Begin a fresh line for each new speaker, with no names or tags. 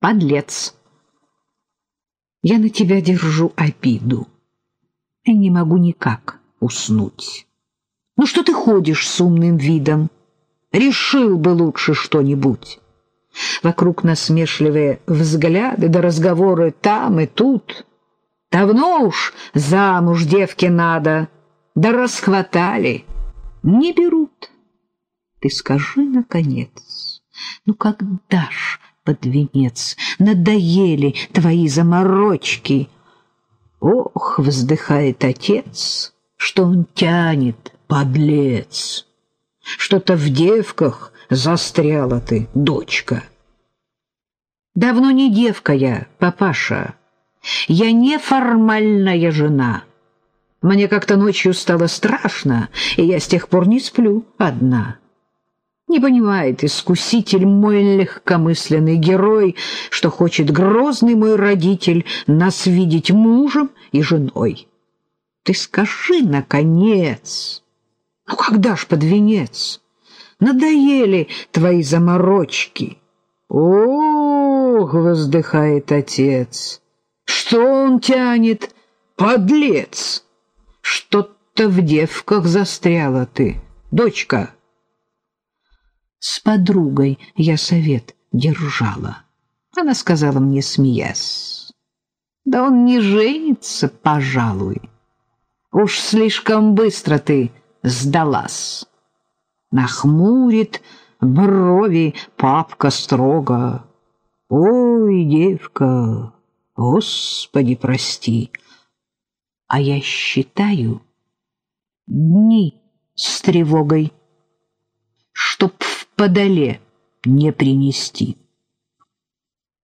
Подлец. Я на тебя держу обиду. И не могу никак уснуть. Ну что ты ходишь с умным видом? Решил бы лучше что-нибудь. Вокруг насмешливые взгляды да разговоры там и тут. Давно уж замуж девке надо, да расхватали. Не берут. Ты скажи, наконец, ну когда ж под венец надоели твои заморочки? Ох, вздыхает отец, что он тянет, подлец. Что-то в девках застряла ты, дочка. Давно не девка я, папаша. Я неформальная жена. Мне как-то ночью стало страшно, и я с тех пор не сплю одна. Не понимает искуситель мой легкомысленный герой, что хочет грозный мой родитель нас видеть мужем и женой. Ты скажи, наконец, ну когда ж под венец? Надоели твои заморочки. Ох, воздыхает отец, что он тянет, подлец! Что-то в девках застряла ты, дочка. С подругой я совет держала. Она сказала мне, смеясь, да он не женится, пожалуй. Уж слишком быстро ты сдалась. Нахмурит брови папка строго. Ой, девка, Господи, прости. А я считаю дни с тревогой, чтоб подоле не принести.